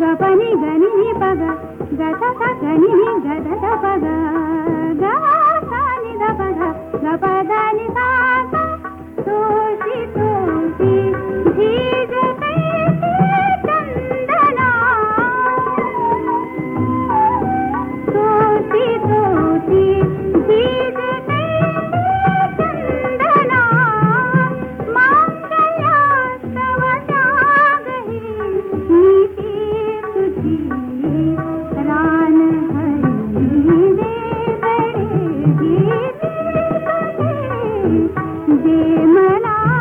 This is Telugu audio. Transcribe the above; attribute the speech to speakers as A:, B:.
A: గ పని గని పగ గత గని గద పగ గ పదని పగ గ పదని సా ಮನಾ